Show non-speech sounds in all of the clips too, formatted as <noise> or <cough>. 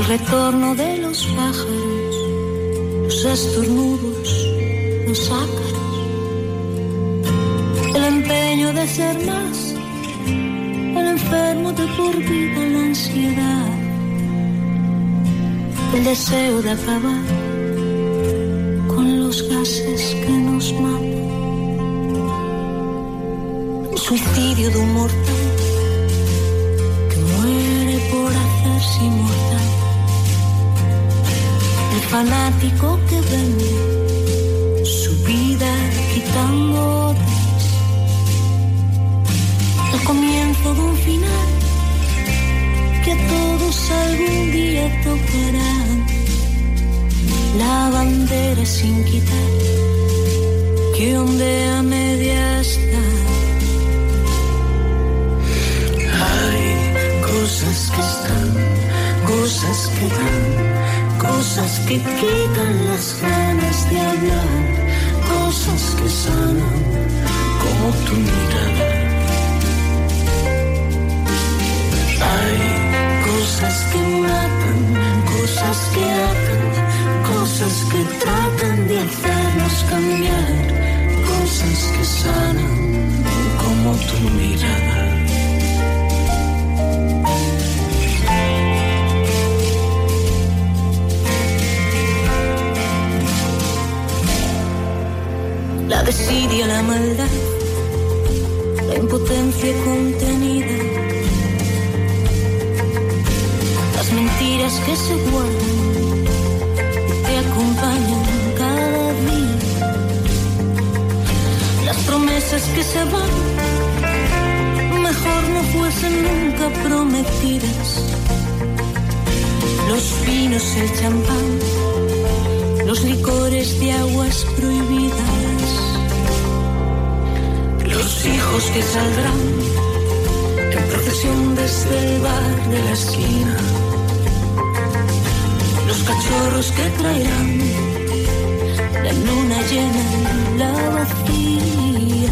el retorno de los pájaros, los estornudos, los ácaros, el empeño de ser más, el enfermo de por vida, la ansiedad, el deseo de acabar con los gases que nos matan suicidio de un mortal que muere por hacerse inmortal. Fanático que vende su vida quitando otras. El comienzo de un final que a todos algún día tocará. La bandera sin quitar que ondea media está. cosas que están, cosas que dan, cosas que quitan las ganas de hablar, cosas que sanan como tu mirada. Hay cosas que matan, cosas que atan, cosas que tratan de hacernos cambiar, cosas que sanan como tu mirada. La desidia, la maldad, la impotencia contenida, las mentiras que se guardan y te acompañan cada día, las promesas que se van, mejor no fuesen nunca prometidas, los vinos, el champán, los licores de aguas prohibidas los hijos que saldrán en procesión desde el bar de la esquina, los cachorros que traerán la luna llena y la vacía,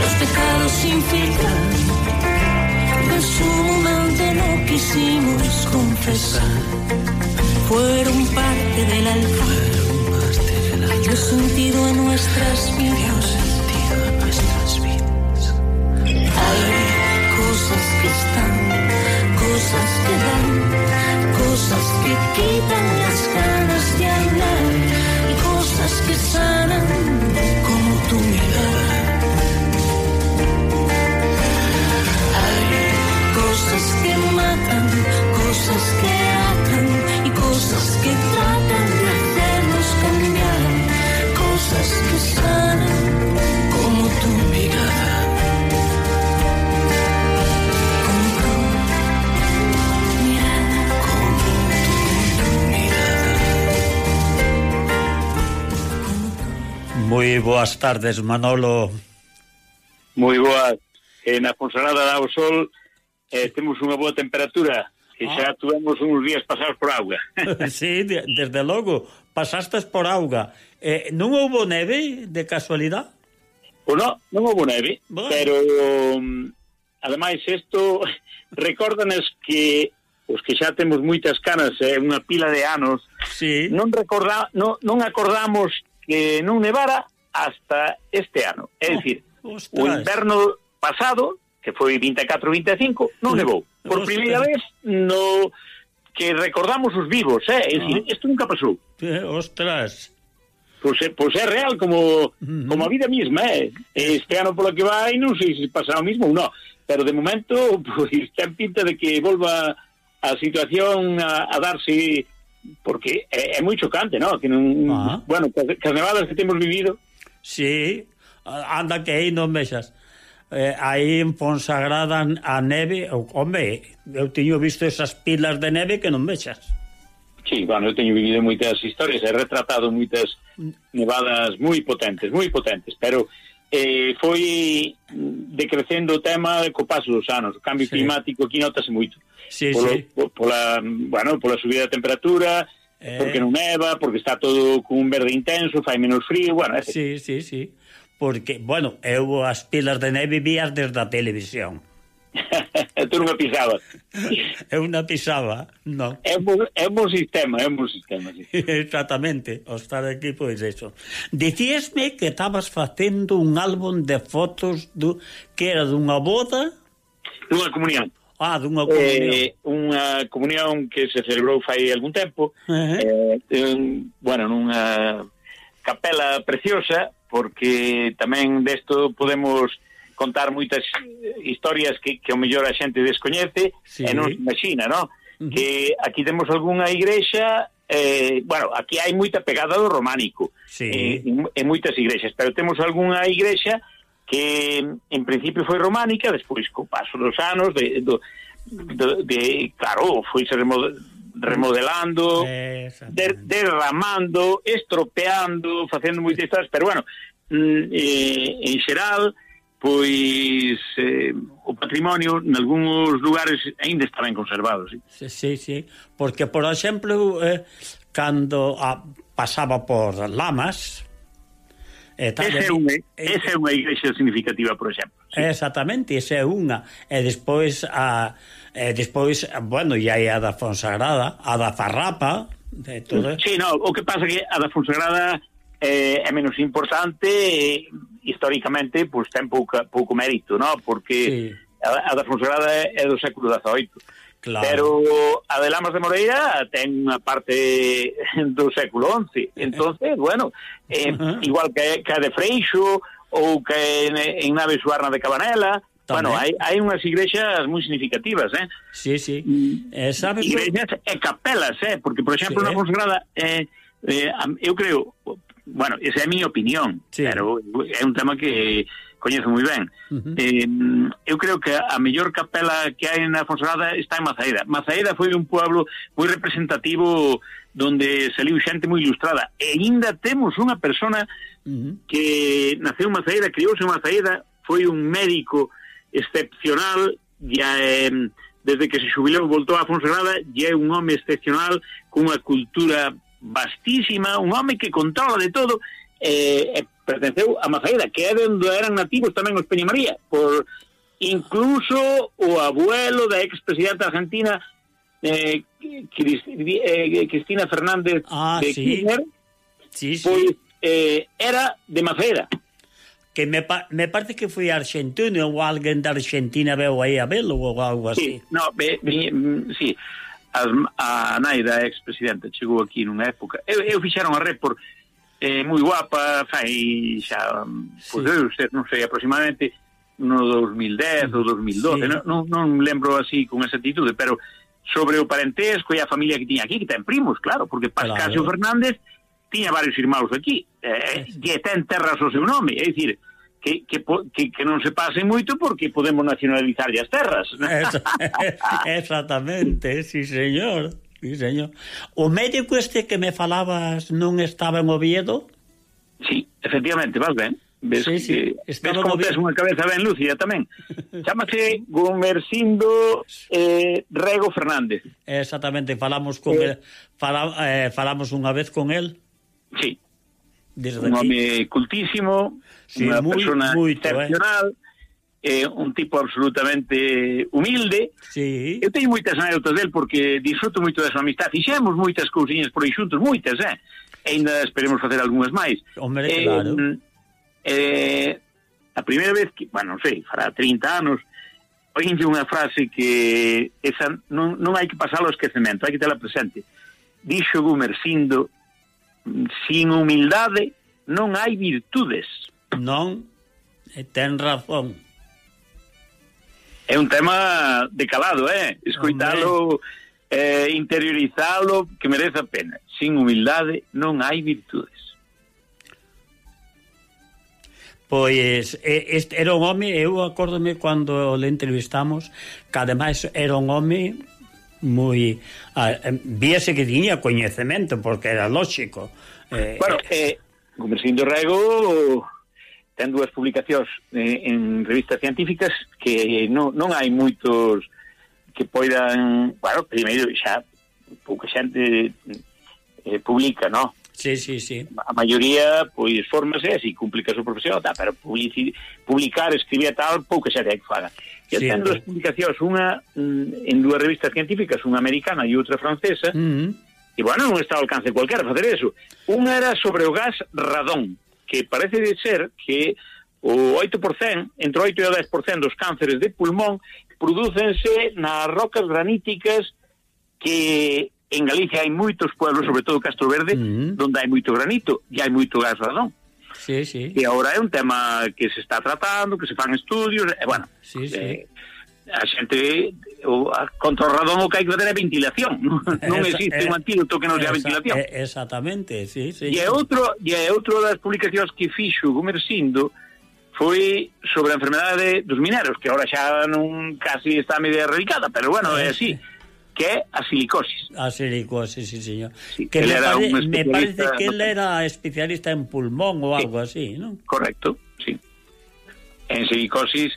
los pecados sin filtrar que en su momento no quisimos confesar, fueron parte del altar, dio sentido a nuestras vidas. están, cosas que dan, cosas que quitan las ganas de hablar y cosas que sanan como tu mirada. Hay cosas que matan, cosas que atan y cosas que tratan de hacernos cambiar, cosas que sanan. Moi boas tardes, Manolo. Moi boas. Eh, na Fonsalada dá o sol, eh, temos unha boa temperatura, e xa ah. tuvemos uns días pasados por auga. <laughs> sí, de, desde logo, pasastes por auga. Eh, non houbo neve de casualidade? Pois non, non houbo neve, bueno. pero um, ademais isto <laughs> recórdanos que os que xa temos moitas canas, é eh, unha pila de anos, sí. non recorda, non, non acordamos que non nevara hasta este ano. É dicir, ostras. o inverno pasado, que foi 24-25, non nevou. Por primeira vez no que recordamos os vivos, eh? É dicir, isto nunca pasou. Eh, ostras. Pois é, pois é real como, como a vida mesma, eh? Este ano polo que vai, non sei se pasará o mismo ou non. Pero de momento, <laughs> pois, ten pinta de que volva a situación a, a darse porque é, é moi chocante, non? Que non ah. bueno, que, que as nevadas que temos vivido. Sí, anda que aí non vexas. Eh, aí en Ponsagrada a neve, home, eu teño visto esas pilas de neve que non vexas. Sí, bueno, eu teño vivido moitas historias, he retratado moitas mm. nevadas moi potentes, moi potentes, pero eh, foi decrecendo o tema co paso dos anos, o cambio sí. climático aquí notase moito. Uh sí, polo, sí. Pola, bueno, pola subida da temperatura, eh... porque non neva, porque está todo cun verde intenso, fai menos frío, bueno... Ese. Sí, sí, sí. Porque, bueno, eu as pilas de neve vías desde a televisión. <laughs> Tú non <laughs> pisaba. É unha pisaba, non. É un, é un sistema, é un sistema. Sí. <laughs> Exactamente, o estar aquí pois eso. Diciesme que estabas facendo un álbum de fotos do, que era dunha boda... Dunha comunión. Ah, dunha eh, comunión. Eh, unha comunión que se celebrou fai algún tempo, uh -huh. eh, un, bueno, nunha capela preciosa, porque tamén desto podemos contar moitas historias que, que o mellor a xente descoñece sí. e non se imagina, non? Uh -huh. Que aquí temos algunha igrexa eh, bueno, aquí hai moita pegada do románico sí. eh, en, en moitas igrexas, pero temos algunha igrexa que en principio foi románica, despois co paso dos anos de, do, de, de claro, foi se remodelando, der, derramando, estropeando, facendo moitas cousas, pero bueno, mm, eh, en xeral pois eh, o patrimonio en algúns lugares aínda está ben conservado, sí. Sí, sí, sí. porque por exemplo, eh, cando a, pasaba por Lamas, Eh, tal, esa, é unha, esa é unha igrexa significativa, por exemplo. Sí. Exactamente, esa é unha. E despois, a, e despois bueno, e hai a da Fonsagrada, a da Farrapa, de todo. Sí, no, o que pasa que a da Fonsagrada eh, é menos importante eh, históricamente pois, ten pouca, pouco mérito, no? porque sí. a, a da Fonsagrada é do século XVIII Claro. Pero a de Lamas de Moreira ten unha parte <laughs> do século XI. Eh, eh. Entonces, bueno, eh, igual que, que a de Freixo ou que en, en Nave Suarna de Cabanela, Tamén. Bueno, hai, hai unhas igrexas moi significativas, eh? Sí, sí. Mm. Eh, sabes... Igrexas e capelas, eh? Porque, por exemplo, sí. na Fonsagrada, Eh, eh, eu creo... Bueno, esa é a miña opinión, sí. pero é un tema que coñezo moi ben. Uh -huh. eh, eu creo que a mellor capela que hai na Fonsalada está en Mazaeda. Mazaeda foi un pueblo moi representativo donde saliu xente moi ilustrada. E ainda temos unha persona uh -huh. que naceu en Mazaeda, criouse en Mazaeda, foi un médico excepcional, ya, eh, desde que se xubilou voltou a Fonsalada, e é un home excepcional cunha cultura vastísima, un home que controla de todo, eh, e pertenceu a Mazaeda, que é onde eran nativos tamén os Peña María, por incluso o abuelo da expresidenta argentina eh, eh Cristina Fernández ah, de sí. Kirchner, sí, sí. pois eh, era de Maceira. Que me, pa me parece que foi argentino ou alguén da Argentina veu aí a velo ou algo así. Sí, no, be, be, sí. As, a nai da expresidenta chegou aquí nunha época. Eu, eu fixaron a red por eh, moi guapa, fai xa, mm, pois sí. debe ser, non sei, aproximadamente no 2010 ou 2012, sí. non, non, non lembro así con esa atitude, pero sobre o parentesco e a familia que tiña aquí, que ten primos, claro, porque Pascasio claro. Fernández tiña varios irmãos aquí, eh, que ten terras o seu nome, é dicir, que, que, que, que non se pase moito porque podemos nacionalizar as terras. Esa, <laughs> exactamente, sí, señor. Sí, señor. O médico este que me falabas non estaba en Oviedo? Sí, efectivamente, vas ben. Ves, sí, sí. Que, ves como tes unha cabeza ben lúcida tamén. Chámase Gumersindo eh, Rego Fernández. Exactamente, falamos con eh, el, fala, eh, falamos unha vez con el. Sí. Desde un aquí. home cultísimo, sí, unha moi, persona moito, eh. excepcional. Eh eh, un tipo absolutamente humilde. Sí. Eu teño moitas anécdotas del porque disfruto moito da súa amistad. Fixemos moitas cousiñas por aí xuntos, moitas, eh? E ainda esperemos facer algunhas máis. Hombre, eh, claro. Eh, a primeira vez que, bueno, non sei, fará 30 anos, oínlle unha frase que esa non, non hai que pasar ao esquecemento, hai que tela presente. Dixo Gumersindo, sin humildade non hai virtudes. Non, ten razón é un tema de calado, eh? Escoitalo, eh, interiorizalo, que merece a pena. Sin humildade non hai virtudes. Pois este era un home, eu acórdome cando le entrevistamos, que ademais era un home moi víase que tiña coñecemento porque era lógico. Eh, bueno, eh, eh Gomercindo Rego ten dúas publicacións eh, en revistas científicas que eh, non, non hai moitos que poidan, bueno, primeiro xa pouca xente eh, publica, non? Sí, sí, sí. A maioría, pois, fórmase así, complica a súa profesión, tá, pero publici, publicar, escribir tal, pouca xente hai que faga. E sí, ten entón. dúas publicacións, unha mm, en dúas revistas científicas, unha americana e outra francesa, uh -huh. e, bueno, non está ao alcance cualquera facer eso. Unha era sobre o gas radón, que parece de ser que o 8%, entre 8 e o 10% dos cánceres de pulmón prodúcense nas rocas graníticas que en Galicia hai moitos pueblos, sobre todo Castro Verde, mm. -hmm. onde hai moito granito e hai moito gas radón. Sí, sí. E agora é un tema que se está tratando, que se fan estudios, e, bueno, sí, sí. Eh, a xente o, a, contra o radón o que hai que facer é ventilación non <laughs> existe eh, un antídoto que non sea ventilación eh, exactamente sí, sí, e é outro, e é outro das publicacións que fixo Gumersindo foi sobre a enfermedade dos mineros que ahora xa non casi está media erradicada pero bueno, é así eh, que é a silicosis. A silicosis, sí, señor. Sí, que me, era pare, me parece que él era especialista en pulmón ou sí, algo así, ¿no? Correcto, sí. En silicosis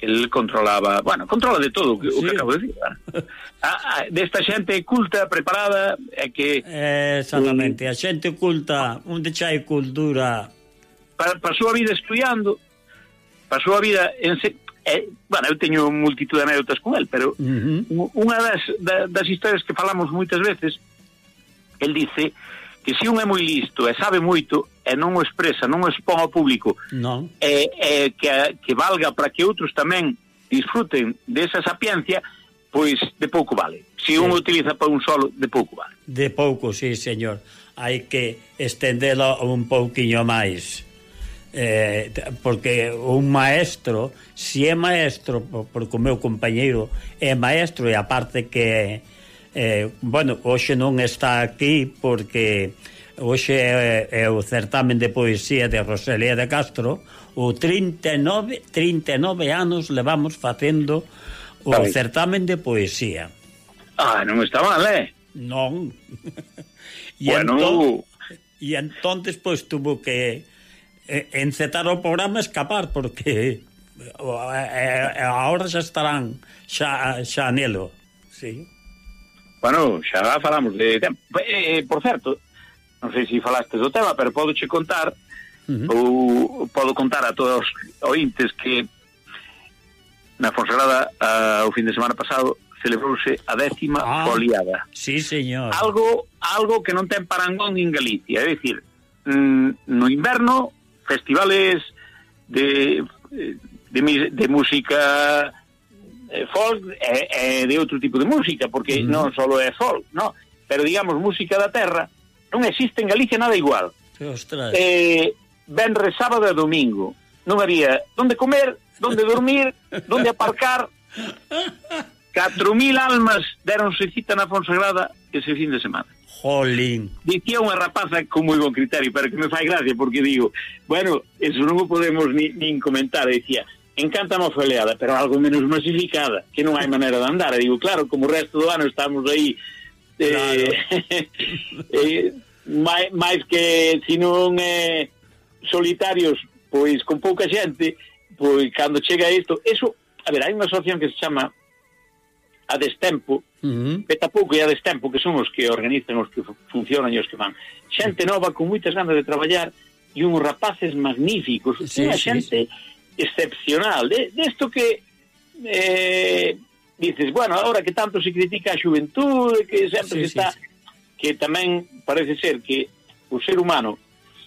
el controlaba, bueno, controla de todo o que, sí. o que acabo de dicir. A, <laughs> a, ah, ah, desta xente culta, preparada, é que... Eh, exactamente, un, a xente culta, un de chai cultura. Pa, pasou a vida estudiando, pasou a vida... En, eh, bueno, eu teño multitud de anécdotas con el, pero uh -huh. unha das, da, das historias que falamos moitas veces, el dice que se si un é moi listo e sabe moito, e non o expresa, non o expón ao público. Non. E, e que, que valga para que outros tamén disfruten desa sapiencia pois de pouco vale. Se si sí. un utiliza para un solo, de pouco vale. De pouco, sí señor. Hai que estendelo un pouquiño máis. Eh, porque un maestro se é maestro porque o meu compañeiro é maestro e aparte que eh, bueno, hoxe non está aquí porque hoxe é, é o certamen de poesía de Rosalía de Castro, o 39, 39 anos levamos facendo o Ai. certamen de poesía. Ah, non está mal, eh? Non. <laughs> e entón- bueno... entón, e entonces pois pues, tuvo que encetar o programa escapar porque agora xa estarán xa, xa nelo, sí. Bueno, xa falamos de tempo. Eh, eh por certo, non sei se falaste do tema, pero podo che contar uh -huh. ou podo contar a todos os ointes que na Fonsagrada uh, o fin de semana pasado celebrouse a décima ah, foliada. Sí, señor. Algo algo que non ten parangón en Galicia, é dicir, mm, no inverno festivales de de, de música eh, folk e, e de outro tipo de música, porque mm. non só é folk, no, pero digamos música da terra, Non existe en Galicia nada igual. Ostras. Eh, venre sábado e domingo. Non había donde comer, donde dormir, donde aparcar. 4.000 almas deronse cita na Fonsagrada ese fin de semana. Jolín. Dicía unha rapaza con moi bon criterio, pero que me fai gracia, porque digo, bueno, eso non o podemos ni, nin comentar, dicía, encanta a faleada, pero algo menos masificada, que non hai maneira de andar. E digo, claro, como o resto do ano estamos aí Claro. <laughs> Eh, eh, máis, máis que se non eh, solitarios, pois con pouca xente, pois cando chega isto, eso, a ver, hai unha asociación que se chama a destempo, uh -huh. e tampouco é a destempo, que son os que organizan, os que funcionan e os que van. Xente nova con moitas ganas de traballar e uns rapaces magníficos, sí, unha sí, xente sí. excepcional, de, de isto que eh, dices, bueno, ahora que tanto se critica a xuventude, que sempre sí, se está... Sí, sí. Que tamén parece ser que o ser humano,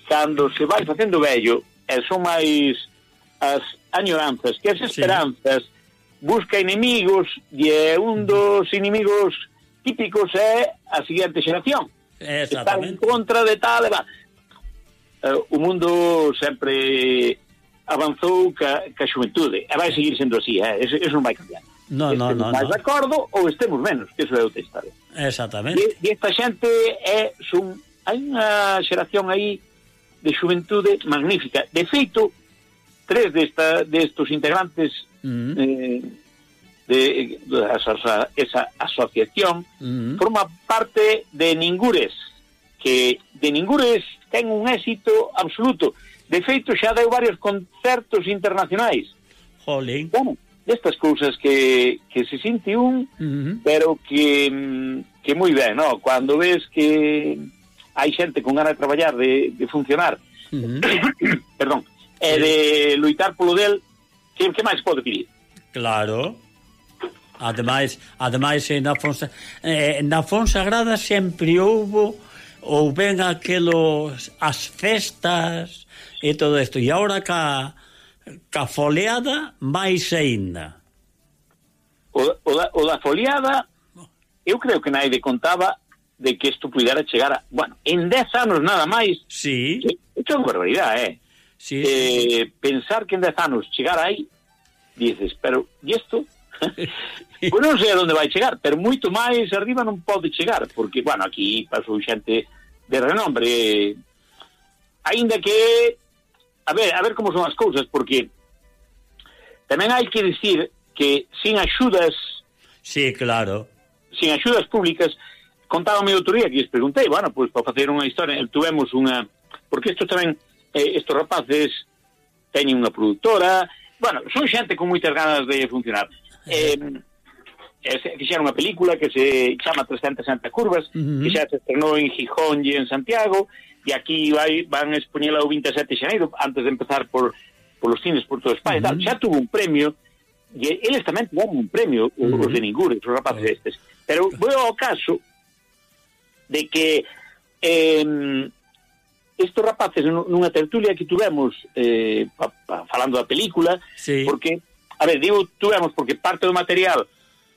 cando se vai facendo vello, e son máis as añoranzas, que as esperanzas, sí. busca inimigos, e un dos inimigos típicos é a seguinte xeración. Está en contra de tal... Va. Eh, o mundo sempre avanzou ca, ca xuventude. E vai seguir sendo así, eh? eso, eso non vai cambiar. No, no, no, máis no. de acordo ou estemos menos, que iso é outra historia. Exactamente. E, e esta xente é son hai unha xeración aí de xuventude magnífica. De feito, tres desta destos integrantes mm eh, de, de esa, esa asociación uh -huh. forma parte de Ningures que de Ningures ten un éxito absoluto de feito xa deu varios concertos internacionais Jolín. Bueno, destas cousas que, que se sinte un, uh -huh. pero que, que moi ben, no? cando ves que hai xente con ganas de traballar, de, de funcionar, uh <coughs> -huh. perdón, e de luitar polo del, que, que máis pode pedir? Claro. Ademais, ademais eh, na Fonsa, eh, na Fonsagrada sempre houbo ou ben aquelos as festas e todo isto. E agora ca ca foliada máis aínda. O, o, da, o da foliada, eu creo que naide contaba de que isto pudera chegar a... Bueno, en 10 anos nada máis... Sí. Isto é unha barbaridade, eh? Sí, eh, sí. Pensar que en 10 anos chegar aí, dices, pero, e isto? pois non sei a onde vai chegar, pero moito máis arriba non pode chegar, porque, bueno, aquí pasou xente de renombre, eh, ainda que a ver, a ver como son as cousas, porque tamén hai que dicir que sin axudas, Sí, claro. sin axudas públicas, contaba mi outro día que lles preguntei, bueno, pois para facer unha historia, tuvemos unha, porque isto tamén, eh, estos rapaces teñen unha produtora, bueno, son xente con moitas ganas de funcionar. Eh, fixeron unha película que se chama 360 curvas, Ujú. que xa se estrenou en Gijón e en Santiago, e aquí vai, van expoñela o 27 de xaneiro antes de empezar por polos cines por todo España uh -huh. xa tuvo un premio e eles tamén tiveron un premio uh -huh. os de Ningures, os rapaces uh -huh. estes pero veo ao caso de que eh, estos rapaces nunha tertulia que tuvemos eh, pa, pa, falando da película sí. porque, a ver, digo tuvemos porque parte do material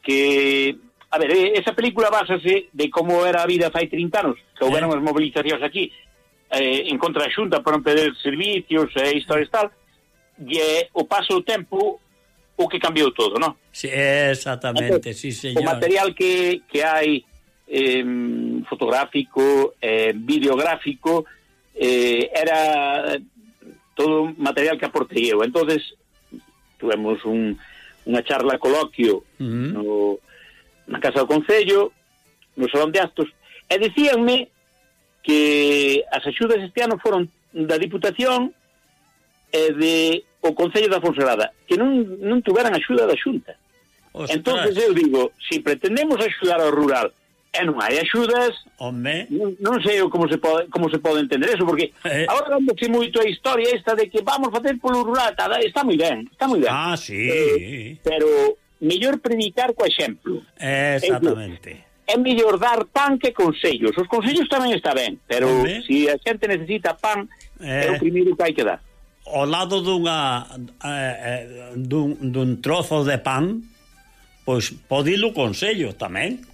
que a ver, eh, esa película basase de como era a vida fai 30 anos que houberon eh. as movilizacións aquí eh, en contra da Xunta para non perder servicios e eh, historias tal, e o paso do tempo o que cambiou todo, non? Sí, exactamente, entón, sí, señor. O material que, que hai eh, fotográfico, eh, videográfico, eh, era todo material que aportei eu. entonces tuvemos un, unha charla coloquio uh -huh. no, na Casa do Concello, no Salón de Actos, e dicíanme que as axudas este ano foron da Diputación e de o Concello da Fonserrada, que non, non tuveran axuda da Xunta. Ostras. entonces eu digo, se si pretendemos axudar ao rural e non hai axudas, Home. Non, non sei eu como se pode, como se pode entender eso, porque eh. agora dándose moito a historia esta de que vamos facer polo rural, está, está moi ben, está moi ben. Ah, sí. Eh, pero mellor predicar co exemplo. Exactamente é mellor dar pan que consellos. Os consellos tamén está ben, pero se si a xente necesita pan, eh... é o eh. primeiro que hai que dar. Ao lado dunha eh, eh dun, dun trozo de pan, pois podilo consello tamén,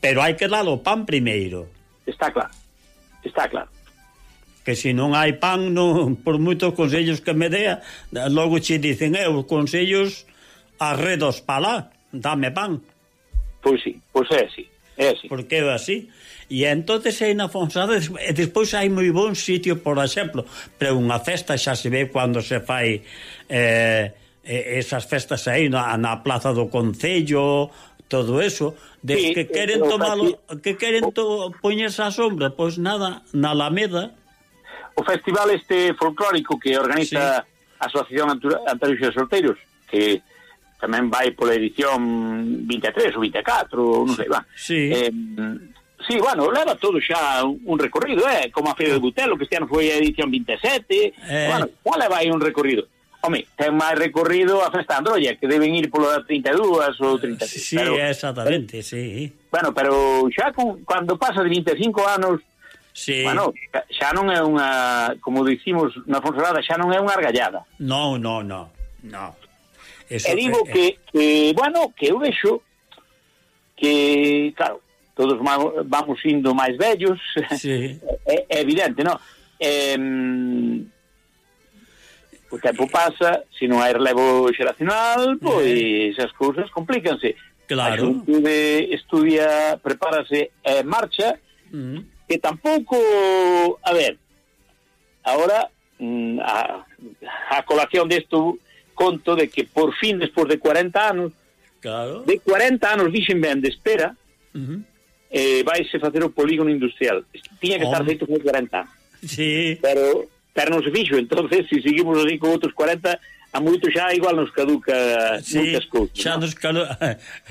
pero hai que dar o pan primeiro. Está claro. Está claro. Que se non hai pan, non, por moitos consellos que me dea, logo che dicen, eh, os consellos arredos pa lá, dame pan. Pois sí, pois é así. É así. Porque é así. E entonces aí na Fonsada e despois hai moi bon sitio, por exemplo, para unha festa xa se ve cando se fai eh, esas festas aí na, na Plaza do Concello, todo eso, des sí, que queren tomalo, que queren to, poñerse a sombra, pois nada, na Alameda. O festival este folclórico que organiza sí. a Asociación Antaruxos Solteiros, que tamén vai pola edición 23 ou 24, non sei, va. Sí. Eh, Sí, bueno, leva todo xa un recorrido, eh? como a Feira de Butelo, que este ano foi a edición 27, eh... bueno, xa leva aí un recorrido. Home, ten máis recorrido a Festa Androlla, que deben ir polo 32 ou 36. Sí, pero, exactamente, sí. Bueno, pero xa con, cando pasa de 25 anos, sí. bueno, xa non é unha, como dicimos na Fonsolada, xa non é unha argallada. Non, non, non, non. Eso, e digo eh, que, eh, bueno, que eu vexo que, claro, todos vamos indo máis vellos, sí. <laughs> é, é evidente, non? Eh, o tempo pasa, se non hai relevo xeracional, eh. pois as cousas complícanse. Claro. A xuntude estudia, prepárase e marcha, mm. que tampouco, a ver, ahora mm, a, a colación desto conto de que por fin, despois de 40 anos, claro. de 40 anos, dixen ben, de espera, uh -huh. eh, vaise facer o polígono industrial. Tiña que estar feito con 40 anos. Sí. Pero, pero non se fixo, entonces, se si seguimos así con outros 40 a moito xa igual nos caduca sí, moitas cousas. Xa nos cadu... <laughs>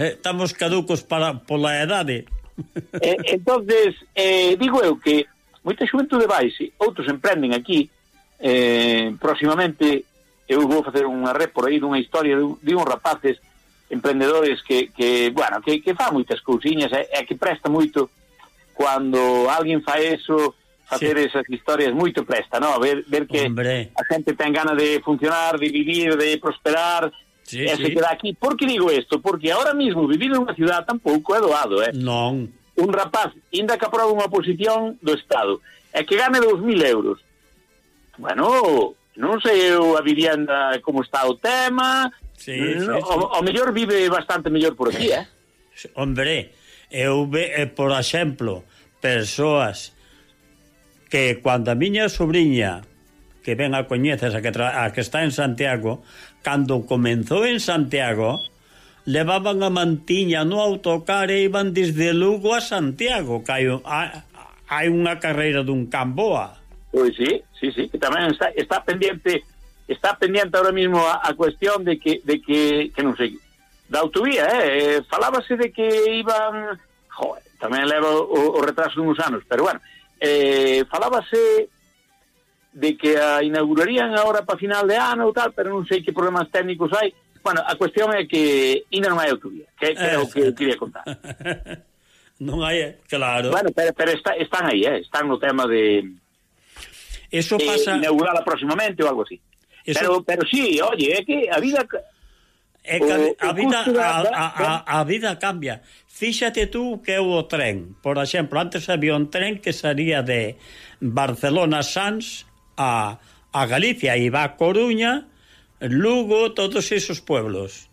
Eh, estamos caducos para pola edade. <laughs> Eh, entonces, eh, digo eu que moita xuventude vaise, outros emprenden aquí, eh, próximamente eu vou facer unha repor aí dunha historia de, de uns rapaces emprendedores que, que bueno, que, que fa moitas cousiñas e, e que presta moito cando alguén fa eso facer sí. esas historias moito presta, no? ver, ver que Hombre. a xente ten gana de funcionar, de vivir, de prosperar, sí, e sí. se queda aquí. Por que digo isto? Porque ahora mismo vivir nunha cidade tampouco é doado, eh? Non. Un rapaz, inda que aproba unha posición do Estado, e que gane 2.000 euros. Bueno, non sei eu a vivienda como está o tema. Sí, sí, sí. O, o mellor vive bastante mellor por aquí, eh? Hombre, eu ve, eh, por exemplo, persoas que cando a miña sobrinha que ven a coñeces a que, tra, a que está en Santiago, cando comenzou en Santiago, levaban a mantiña no autocar e iban desde Lugo a Santiago, que hai, hai unha carreira dun Camboa. Pois sí, sí, sí, que tamén está, está pendiente está pendiente ahora mismo a, a cuestión de que, de que, que non sei, da autovía, eh, eh? Falábase de que iban... Joder, tamén leva o, o retraso uns anos, pero bueno, eh, falábase de que a inaugurarían agora para final de ano ou tal, pero non sei que problemas técnicos hai. Bueno, a cuestión é que ainda non hai autovía, que, que é o que queria contar. <laughs> non hai, eh, claro. Bueno, pero, pero está, están aí, eh? están no tema de Eso pasa... Eh, inaugurala próximamente ou algo así. Eso... Pero, pero sí, oye, é que a vida... É que a, a, vida, a, a, a vida cambia. Fíxate tú que é o tren. Por exemplo, antes había un tren que salía de Barcelona-Sans a, a Galicia e va a Coruña, Lugo, todos esos pueblos.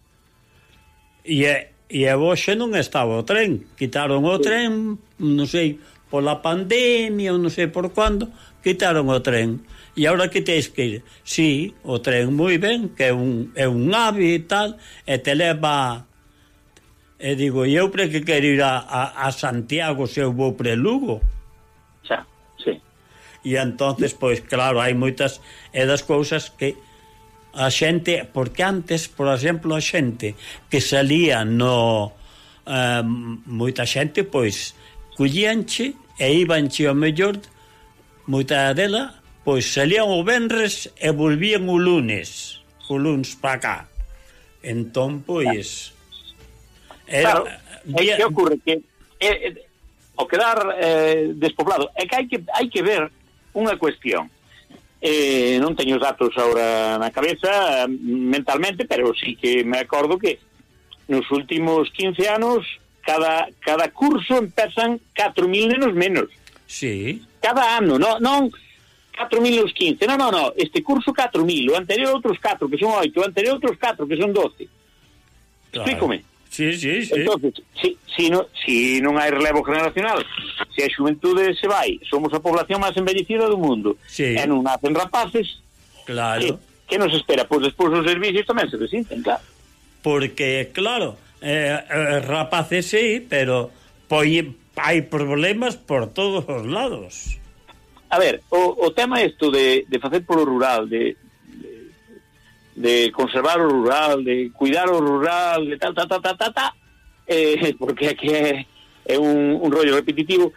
E, e hoxe non estaba o tren. Quitaron o tren, non sei, pola pandemia, non sei por quando, quitaron o tren. E agora que tens que ir? Si, sí, o tren moi ben que é un, é un ave e tal e te leva e digo, e eu pre que quero ir a, a, a Santiago se eu vou pre Lugo? Xa, sí. E entonces pois claro, hai moitas é das cousas que a xente, porque antes, por exemplo, a xente que salía no eh, moita xente, pois collíanche e ibanche ao mellor moita dela, pois salían o venres e volvían o lunes, o lunes para cá. Entón, pois... Era, claro, vía... que ocurre? Que eh, eh, o quedar eh, despoblado, é que hai que, hai que ver unha cuestión. Eh, non teño os datos agora na cabeza mm, mentalmente, pero sí que me acordo que nos últimos 15 anos cada, cada curso empezan 4.000 nenos menos. Sí. Cada ano, no, non 4.000 os 15, non, non, no, este curso 4.000, o anterior outros 4 que son 8, o anterior outros 4 que son 12. Claro. Explícome. Sí, sí, sí. Entonces, si, si, no, si non hai relevo generacional, se a xuventude se vai, somos a población máis envellecida do mundo, sí. e non nacen rapaces, claro. que, que nos espera? Pois despois os servicios tamén se desinten, claro. Porque, claro, eh, eh rapaces sí, pero poi, hai problemas por todos os lados. A ver, o, o tema isto de, de facer polo rural, de, de, de conservar o rural, de cuidar o rural, de tal, tal, tal, tal, tal, ta, eh, <laughs> porque aquí é, é un, un rollo repetitivo,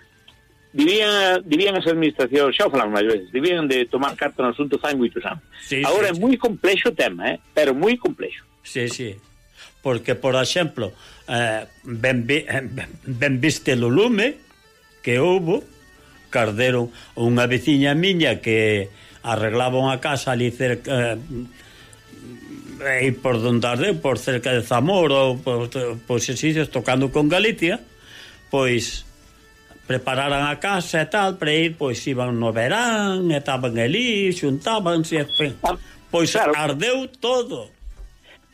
dirían, dirían as administracións, xa o falamos máis veces, dirían de tomar carta no asunto fai moitos anos. Sí, Agora sí, é sí. moi complexo o tema, eh? pero moi complexo. Sí, sí porque, por exemplo, eh, ben, eh, ben viste o lume que houbo, carderon unha veciña miña que arreglaba unha casa ali cerca... Eh, e por donde por cerca de Zamora ou por, por exercicios tocando con Galicia, pois prepararan a casa e tal, para ir, pois iban no verán, estaban ali, xuntábanse, pois claro. ardeu todo.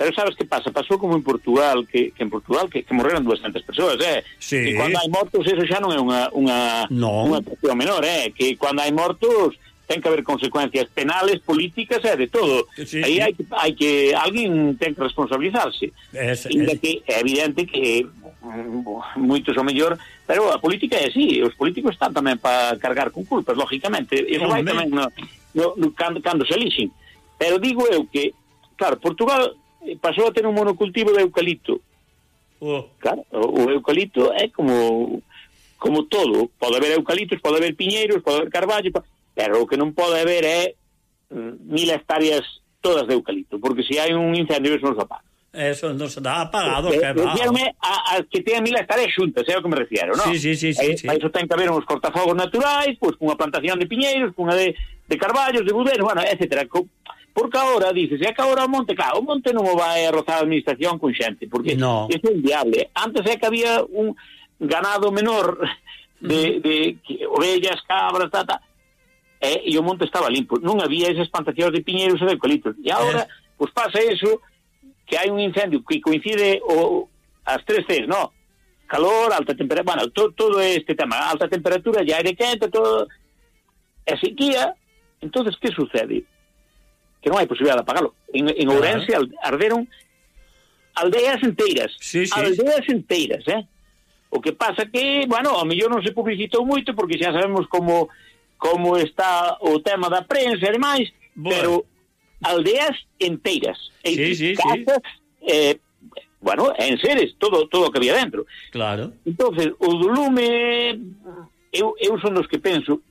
Pero sabes que pasa? Pasou como en Portugal, que, que en Portugal que, que morreron 200 persoas, eh? Sí. Que cando hai mortos, eso xa non é unha, unha, no. unha cuestión menor, eh? Que cando hai mortos, ten que haber consecuencias penales, políticas e eh, de todo. Sí, Aí sí. hai que, hai que alguén ten que responsabilizarse. Es, es... que é evidente que mm, moitos o mellor, pero a política é así, os políticos están tamén para cargar con culpas, lógicamente. Eso vai tamén no, no, no, cando, cando se elixen. Pero digo eu que, claro, Portugal Eh, pasou a ter un monocultivo de eucalipto. Oh. Claro, o, o eucalipto é como como todo, pode haber eucaliptos, pode haber piñeiros, pode haber carballo, pero o que non pode haber é mm, mil hectáreas todas de eucalipto, porque se hai un incendio eso non se apaga. Eso non se dá apagado, eh, eh que Refierme a, a que teñan mil hectáreas xuntas, é o que me refiero, non? Sí, sí, sí, sí, eh, sí. Iso ten que haber uns cortafogos naturais, pois cunha plantación de piñeiros, cunha de, de carballos, de buderos, bueno, etcétera. Co, Porque agora dices, é que agora o monte, claro, o monte non o vai a rozar a administración con xente, porque no. é inviable. Antes é que había un ganado menor de, de que, ovellas, cabras, tata, e, e o monte estaba limpo. Non había esas plantacións de piñeiros e de eucaliptos. E agora, eh. pois pues pasa eso, que hai un incendio que coincide o, as tres Cs, no? Calor, alta temperatura, bueno, to, todo este tema, alta temperatura e aire quente, todo... E sequía, entonces, que sucede? que non hai posibilidad de apagalo. En, en Ourense arderon aldeas enteiras. Sí, sí. Aldeas enteiras, eh? O que pasa que, bueno, ao mellor non se publicitou moito porque xa sabemos como como está o tema da prensa e demais, bueno. pero aldeas enteiras. E sí, sí, casas, sí. eh, bueno, en seres, todo todo o que había dentro. Claro. Entonces, o do lume eu, eu son dos que penso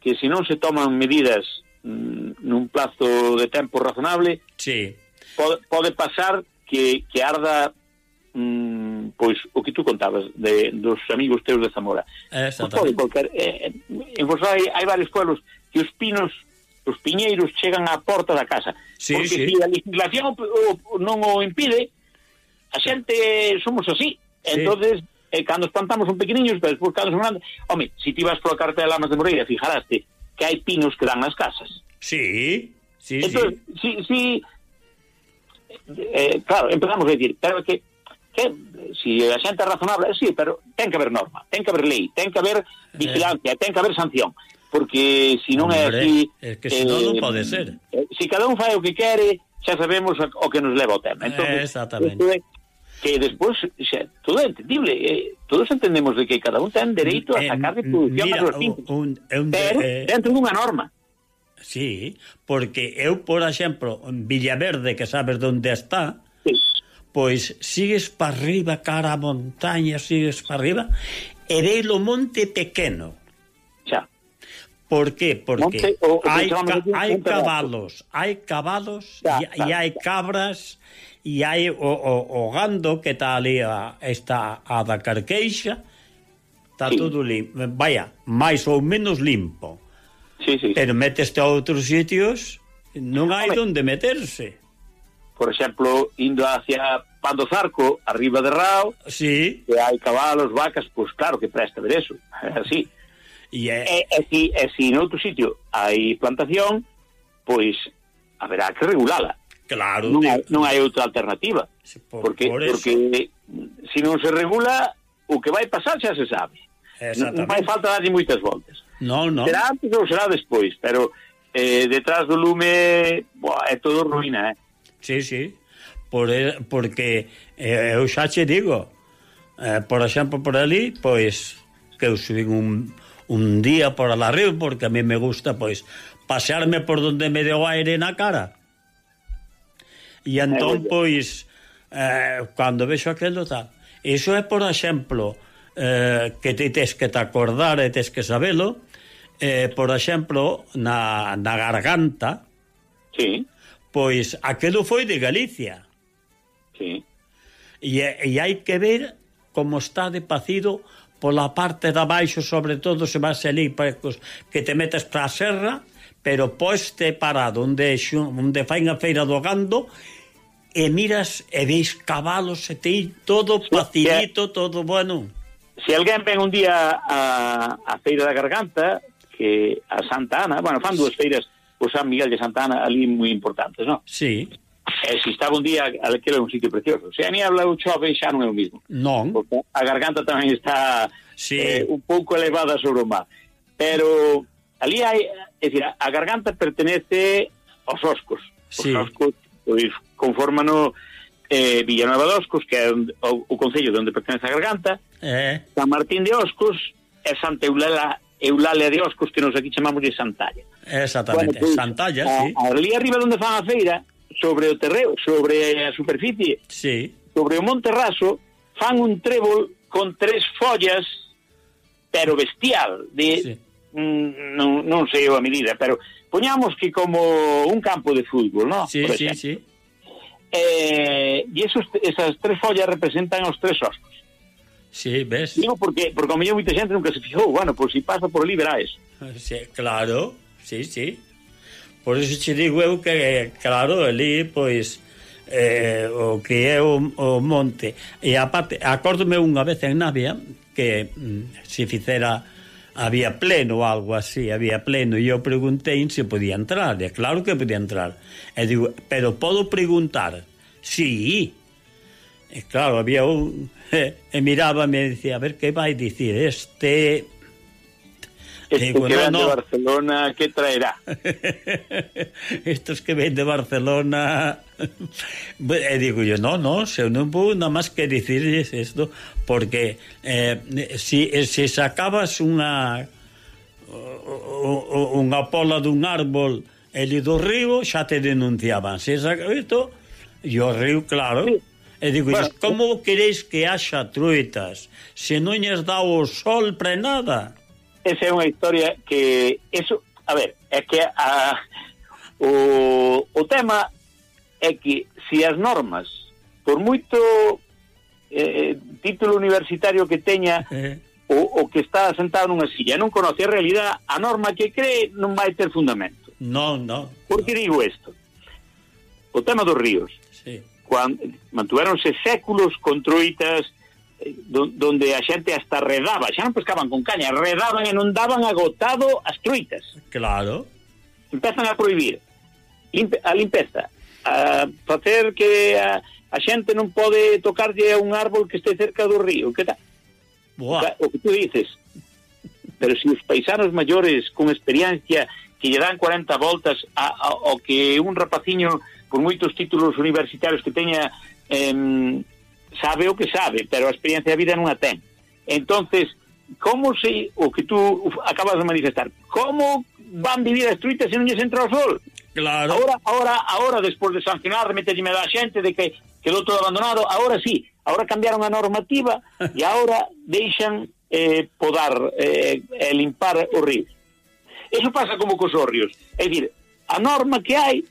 que se non se toman medidas mm, nun plazo de tempo razonable, sí. pode, pode pasar que, que arda mm, pois o que tú contabas de, dos amigos teus de Zamora. Pois pode qualquer, eh, eh, en Fosó hai, hai varios pueblos que os pinos os piñeiros chegan á porta da casa. Sí, porque sí. se a legislación o, o, non o impide, a xente somos así. Sí. entonces eh, cando espantamos un pequeniño, pero despois cando son grandes... Home, se si ti vas pola carta de Lamas de Moreira, fijaraste que hai pinos que dan nas casas. Sí, sí, Entonces, sí. sí, sí eh, claro, empezamos a decir, pero que, que si a xente é razonable, sí, pero ten que haber norma, ten que haber lei, ten que haber eh. vigilancia, eh. ten que haber sanción, porque se si non é así... É que si eh, non, pode ser. Eh, si cada un fai o que quere, xa sabemos o que nos leva o tema. Entonces, eh, exactamente. É, que despois, xa, todo é entendible, eh, todos entendemos de que cada un ten dereito a eh, sacar de producción eh, mira, a un, un, un, pero eh, dentro dunha norma. Sí, porque eu, por exemplo, en Villaverde, que sabes onde está, sí. pois sigues para arriba, cara a montaña, sigues para arriba, e veis o monte pequeno. Xa. Por qué? Porque monte, o, o hai, ca, hai cabalos, hai cabalos e, hai cabras e hai o, o, o gando que está ali a, esta, a da carqueixa, está sí. todo limpo, vaya, máis ou menos limpo. Sí, sí, Pero meteste a outros sitios, non hai Home. donde meterse. Por exemplo, indo hacia Pando Zarco, arriba de Rao, sí. que hai cabalos, vacas, pois pues claro que presta ver eso. <laughs> Así. Yeah. E, e, si, e si noutro sitio hai plantación, pois haberá que regulala. Claro. Non hai, non hai outra alternativa. Por, porque, por eso. porque se si non se regula, o que vai pasar xa se sabe. Non vai falta darlle moitas voltas. Non, non. Será antes ou será despois, pero eh, detrás do lume boa, é todo ruína, eh? Sí, sí. Por, porque eh, eu xa che digo, eh, por exemplo, por ali, pois que eu subín un, un día por al arriba porque a mí me gusta pois pasearme por donde me deu aire na cara. E eh, entón, pois, eh, cando vexo aquelo tal. Iso é, por exemplo, eh, que te tes que te acordar e tes que sabelo, eh, por exemplo, na, na garganta, sí. pois aquelo foi de Galicia. Sí. E, e hai que ver como está de pacido pola parte de baixo, sobre todo se vas ali pois, que te metes para a serra, pero poste parado onde, onde fai a feira do gando e miras e veis cabalos e ti todo pacidito, todo bueno. Se alguén ven un día a, a Feira da Garganta, que a Santa Ana, bueno, fan dúas feiras o San Miguel de Santa Ana ali moi importantes, non? Sí. E se estaba un día, aquilo é un sitio precioso. Se a niebla ou chove xa non é o mismo. Non. Porque a garganta tamén está sí. eh, un pouco elevada sobre o mar. Pero ali hai, é dicir, a garganta pertenece aos Oscos. Os sí. Oscos pois, conformano eh, Villanueva de Oscos, que é onde, o, o concello de onde pertenece a garganta, eh. San Martín de Oscos e Santa Eulalia Eulalia de Oscos, que nos aquí chamamos de Santalla. Exactamente, bueno, pois, Santalla, a, sí. Ali arriba onde fan a feira, sobre o terreo, sobre a superficie, sí. sobre o monte raso, fan un trébol con tres follas, pero bestial, de... Sí. Mm, non, non sei eu a medida, pero poñamos que como un campo de fútbol, non? Sí, sí, sí. Eh, e esos, esas tres follas representan os tres oscos. Sí, ves? Digo porque, porque ao mellor moita xente nunca se fijou. Bueno, pois se pasa por ali verás. Sí, claro, sí, sí. Por iso che digo eu que, claro, ali, pois, eh, o que é o, o monte. E aparte, acórdome unha vez en Navia que mm, se fixera había pleno ou algo así, había pleno e eu preguntei se podía entrar, e claro que podía entrar. E digo, pero podo preguntar? Sí. E claro, había un e, mirábame e dicía, a ver que vai dicir este... Este digo, que no, ven no. de Barcelona, que traerá? <laughs> Estos que ven de Barcelona... <laughs> e eh, digo yo, no, no, se non vou nada máis que dicirles isto, porque eh, si, se si sacabas unha unha pola dun árbol e do río, xa te denunciaban. Se sacabas isto, e o río, claro... Sí E digo, bueno, como queréis que haxa truitas se non lles dá o sol para nada? Esa é unha historia que eso, a ver, é que a, o, o tema é que se as normas por moito eh, eh, título universitario que teña eh. o, o que está sentado nunha silla non conoce a realidad, a norma que cree non vai ter fundamento. Non, non. Por que no. digo isto? O tema dos ríos cuando, mantuveronse séculos con truitas eh, do, donde a xente hasta redaba, xa non pescaban con caña, redaban e non daban agotado as truitas. Claro. Empezan a prohibir limpe, a limpeza, a facer que a, a xente non pode tocarlle a un árbol que este cerca do río, que tal? Buah. O que tú dices. Pero se os paisanos maiores con experiencia que lle dan 40 voltas a, a, ao que un rapaciño por moitos títulos universitarios que teña eh, sabe o que sabe, pero a experiencia de vida non a ten. Entonces, como se, o que tú acabas de manifestar, como van vivir as truitas se non lles entra o sol? Claro. Ahora, ahora, ahora despois de sancionar, de meterme a xente de que quedou todo abandonado, ahora sí, ahora cambiaron a normativa <laughs> e ahora deixan eh, podar, eh, limpar o río. Eso pasa como cos orrios. É dicir, a norma que hai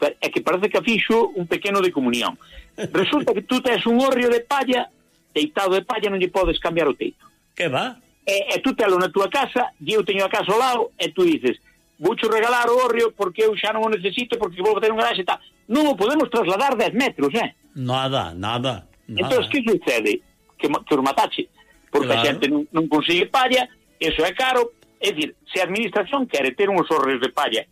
é que parece que fixo un pequeno de comunión. Resulta que tú tes un orrio de palla, deitado de palla, non lle podes cambiar o teito. Que va? E, e tú telo na tua casa, e eu teño a casa ao lado, e tú dices, voucho regalar o orrio porque eu xa non o necesito, porque vou ter un garaxe e tal. Non o podemos trasladar 10 metros, eh? Nada, nada. nada. Entón, que sucede? Que, que os matache. Porque claro. a xente non, non consigue palla, eso é caro. É dicir, se a administración quere ter uns orrios de palla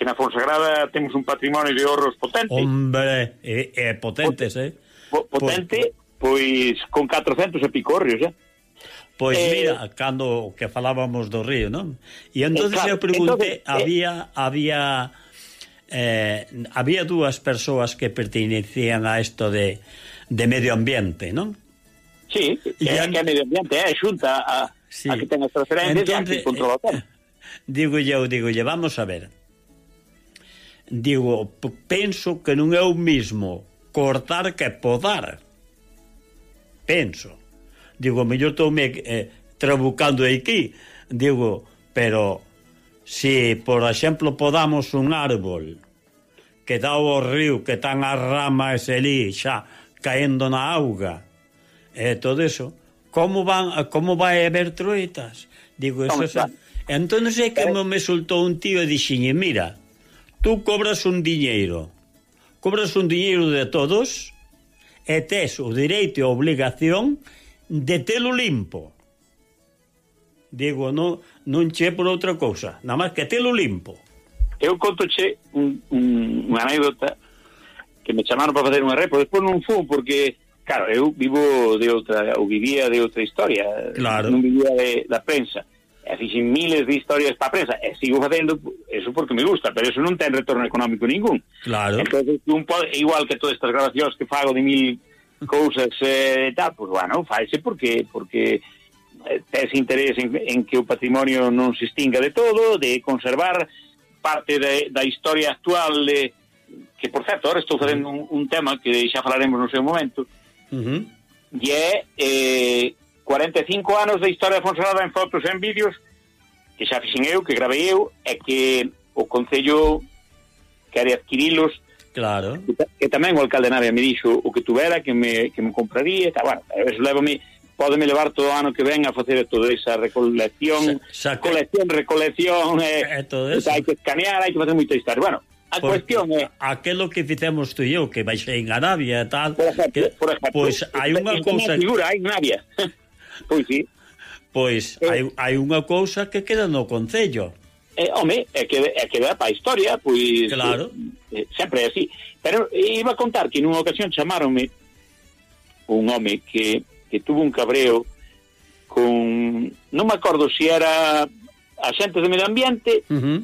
que na Fonsagrada temos un patrimonio de horros potente. Hombre, é, é potentes, eh? Potente, pois, pois con 400 epicorrios, eh? Pois eh, mira, cando que falábamos do río, non? E entón eh, claro, eu pregunté, entonces, eh, había eh, había eh, había dúas persoas que pertenecían a isto de, de medio ambiente, non? Sí, que, é, an... que é medio ambiente, é xunta a, sí. a que ten as transferencias e a que controla o eh, tema. Eh, digo eu, digo vamos a ver digo, penso que non é o mismo cortar que podar. Penso. Digo, mellor tome eh, trabucando aquí. Digo, pero se, por exemplo, podamos un árbol que dá o río, que tan as ramas elí xa caendo na auga, e todo eso, como van como vai haber troitas? Digo, eso xa... Entón sei que me, me soltou un tío e dixiñe, mira, tú cobras un diñeiro, cobras un diñeiro de todos e tes o direito e a obligación de telo limpo. Digo, non, non che por outra cousa, nada máis que telo limpo. Eu conto che un, un, unha anécdota que me chamaron para facer unha repo, despois non fun porque, claro, eu vivo de outra, ou vivía de outra historia, claro. non vivía de, da prensa. Fixen miles de historias para a prensa e sigo facendo eso porque me gusta, pero eso non ten retorno económico ningún. Claro. Entonces, un pode, igual que todas estas grabacións que fago de mil cousas e eh, tal, pues bueno, faise porque porque eh, tes interés en, en que o patrimonio non se extinga de todo, de conservar parte de, da historia actual de, que por certo, ahora estou facendo un, un tema que xa falaremos no seu momento Uh -huh. e é eh, 45 anos da historia funcionada en fotos e en vídeos que xa fixen eu, que gravei eu e que o Concello quere adquirilos Claro. Que tamén o alcalde Navia me dixo o que tuvera, que me, que me compraría, tá, bueno, eso levame podeme levar todo o ano que ven a facer toda esa recolección, xa, xa colección, recolección, eh, todo eso. hai que escanear, hai que facer moita historia. Bueno, a Porque cuestión é... Aquelo que fizemos tú e eu, que baixei en Arabia e tal... Por exemplo, que, por exemplo pois hai unha cousa... Figura, hai en Arabia. <laughs> Pois sí. Pois eh, hai, hai unha cousa que queda no Concello. Eh, home, é que, é que dá para a historia, pois... Claro. Eh, eh, sempre é así. Pero iba a contar que nunha ocasión chamaronme un home que, que tuvo un cabreo con... Non me acordo se si era axentes de medio ambiente, uh -huh.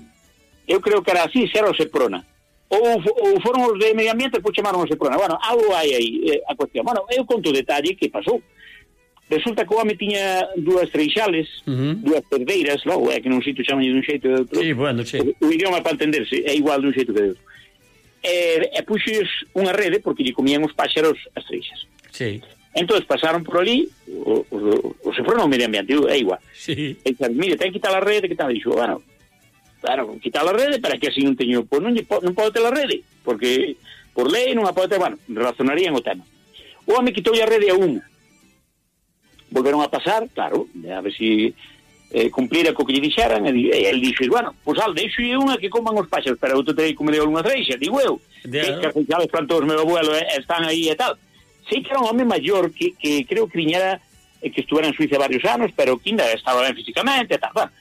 eu creo que era así, se era o Seprona. Ou, ou foron os de medio ambiente, que chamaron o Seprona. Bueno, algo hai aí eh, a cuestión. Bueno, eu conto o detalle que pasou. Resulta que o home tiña dúas treixales, uh -huh. dúas perdeiras, logo, é que nun sitio chaman dun xeito de outro. Sí, bueno, sí. O, o idioma para entenderse é igual dun xeito que de outro. E, e puxes unha rede porque lle comían os páxaros as treixas. Sí. Entón, pasaron por ali, o, o, o, o se foron ao medio ambiente, é igual. Sí. E dixan, mire, ten que quitar a rede, que tal? Dixo, bueno, claro, quitar a rede para que así non teño... Pois non, non pode ter a rede, porque por lei non a pode ter... Bueno, razonarían o tema. O home quitou a rede a unha volveron a pasar, claro, a ver si, eh, cumplira co que lle dixeran, e, e el dixo, bueno, pois pues, al, deixo unha que coman os páxaros, pero eu te terei comer unha treixa, digo eu, yeah. que, que os plantou os meu abuelo, eh, están aí e tal. Sei que era un home maior que, que creo que viñera eh, que estuvera en Suiza varios anos, pero que ainda estaba ben físicamente e tal. Bueno,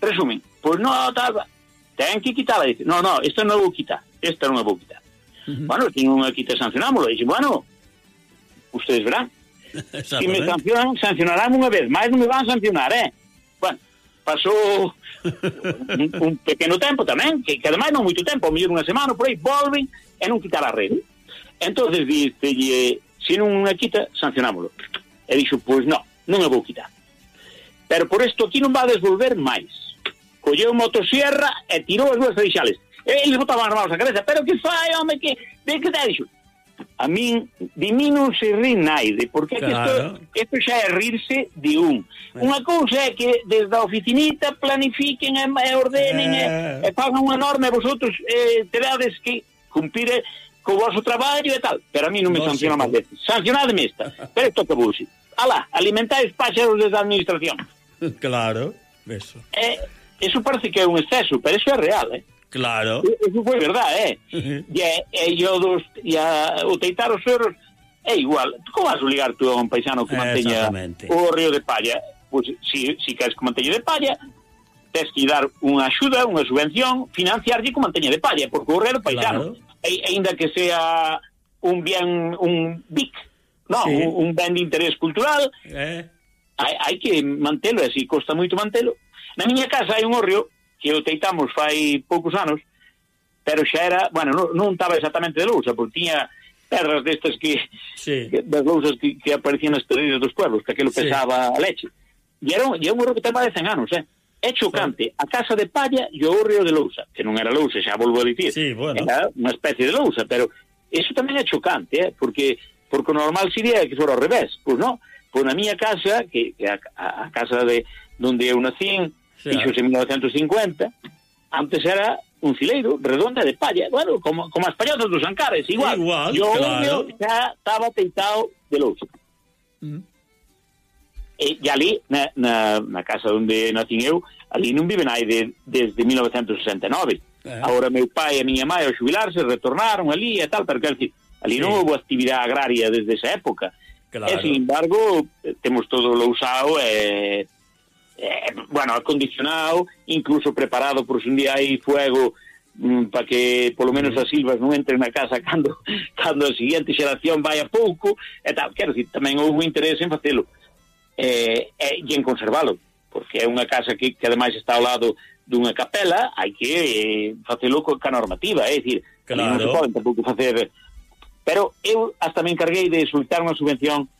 resumen, pois pues, no, tal, ten que quitala, dice, no, no, esta non vou quitar, esta non a vou quitar. Uh -huh. Bueno, tiño unha quita sancionámoslo, dixe, bueno, ustedes verán, <laughs> Si me sancionan, sancionarán unha vez, máis non me van sancionar, eh? Bueno, pasou <laughs> un, un pequeno tempo tamén, que, que ademais non moito tempo, mellor unha semana, por aí, volven e non quitar a rede. Entón, dice, se non a quita, sancionámoslo. E dixo, pois non, non a vou quitar. Pero por isto aquí non va a desvolver máis. Colleu motosierra e tirou as dúas tradixales. Eles botaban as manos a cabeza, pero que fai, home, que... De que te dixo? a min de mí non se ri naide porque claro. isto, isto xa é rirse de un. Unha cousa é que desde a oficinita planifiquen e, e ordenen eh. e, e fagan unha norma e vosotros eh, terades que cumprir eh, co vosso traballo e tal. Pero a mí non me no, sanciona sí. máis deste sancionadme esta pero isto que vos. Alá, alimentáis páxaros desde a administración. <laughs> Claro eso. Eh, eso parece que é un exceso pero eso é real eh. Claro. Eso foi verdade, eh? <laughs> eh e, e, e, o dos, e a, o teitar os ferros é igual. Como vas obligar tú a un paisano que manteña o río de palla? Pois, pues, si, si queres que manteña de palla, tens que dar unha axuda, unha subvención, financiarlle que manteña de palla, porque o río paisano, claro. e, ainda que sea un bien, un BIC, no, sí. un, un ben de interés cultural, eh. hai, hai que mantelo, así costa moito mantelo. Na miña casa hai un horrio que o teitamos fai poucos anos, pero xa era, bueno, non, non estaba exactamente de lousa, porque tiña pedras destas que, sí. que das lousas que, que aparecían nas pedrillas dos pueblos, que aquilo sí. pesaba a leche. E era, un, e un horror que tava de 100 anos, eh? É chocante, a casa de palla e o río de lousa, que non era lousa, xa volvo a dicir. Sí, bueno. Era unha especie de lousa, pero eso tamén é chocante, eh? porque porque o normal sería que fora ao revés. Pois non, pois na miña casa, que, que a, a casa de donde eu nacín, fixose eh. en 1950, antes era un fileiro redonda de palla, bueno, como, como as pallazas dos Ancares, igual. igual e o claro. Olio xa estaba peitado de luz. Mm. E, e ali, na, na, na casa onde nacín eu, ali non vive nai de, desde 1969. Eh. Agora meu pai e a miña mãe ao xubilarse retornaron ali e tal, pero quer ali sí. non houve actividade agraria desde esa época. Claro. E, sin embargo, temos todo lo usado e eh, bueno, acondicionado, incluso preparado por se un día hai fuego mm, para que polo menos as silvas non entren na casa <laughs> cando, cando a seguinte xeración vai a pouco, e tal, quero dicir, tamén houve interés en facelo eh, e, e en conservalo, porque é unha casa que, que ademais está ao lado dunha capela, hai que eh, facelo co, ca normativa, é dicir, claro. non se poden tampouco facer... Pero eu hasta me encarguei de soltar unha subvención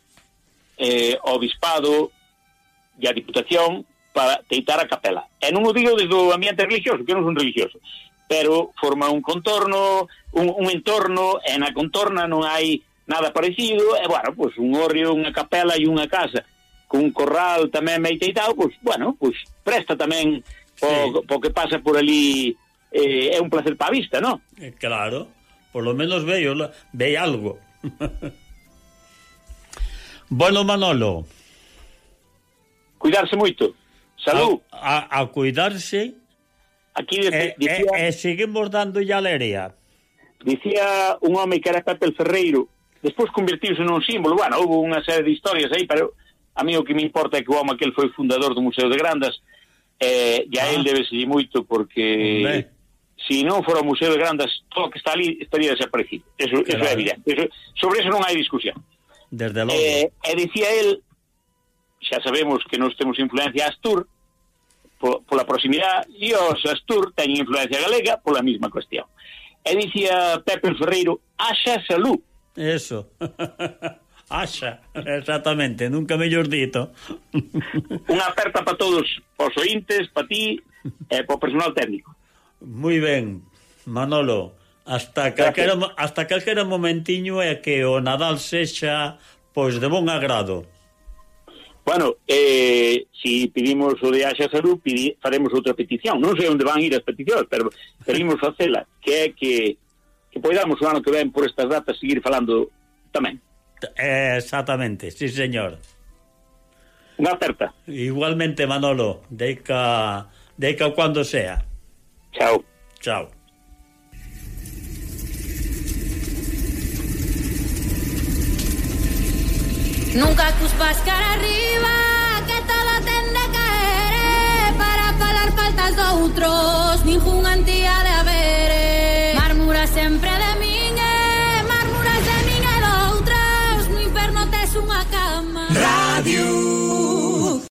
eh, ao obispado e a Diputación para teitar a capela. E non o digo desde o ambiente religioso, que non son religioso, pero forma un contorno, un, un entorno, e na contorna non hai nada parecido, e, bueno, pois un orrio, unha capela e unha casa cun corral tamén me teitado, pois, bueno, pois presta tamén po, sí. po que pasa por ali eh, é un placer para a vista, non? Eh, claro, por lo menos veo, vei algo. <laughs> bueno, Manolo, Cuidarse moito. Salud. A, a, a cuidarse. Aquí de, eh, eh, e, dicía, e, eh, seguimos dando ya lerea. Dicía un home que era Pepe el Ferreiro, despois convertirse nun símbolo. Bueno, houve unha serie de historias aí, pero a mí o que me importa é que o home aquel foi fundador do Museo de Grandas, eh, e a ah. él debese moito porque... Hombre. se si non fora o Museo de Grandas, todo o que está ali estaría desaparecido. Eso, claro. eso é evidente. Eso, sobre eso non hai discusión. Desde logo. Eh, e dicía el xa sabemos que nos temos influencia Astur po, pola proximidade e os Astur teñen influencia galega pola mesma cuestión. E dicía Pepe Ferreiro, axa salud. Eso. <laughs> Axa, exactamente, nunca mellor dito. <laughs> Unha aperta para todos, os ointes, para ti e para o personal técnico. Moi ben, Manolo, hasta calquera, hasta calquera momentiño é que o Nadal sexa pois de bon agrado. Bueno, eh, si pedimos o de Axa Salud, faremos outra petición. Non sei onde van ir as peticións, pero pedimos facela, que é que, que poidamos o ano que ven por estas datas seguir falando tamén. Eh, exactamente, sí, señor. Unha aperta. Igualmente, Manolo, deica, deica cuando sea. Chao. Chao. Nunca cuspas cara arriba, que todo ten eh, de caer para falar faltas doutros, ningún antía de haberes. Marmura sempre de min, marmuras de min e doutros, no inferno tes unha cama. Radio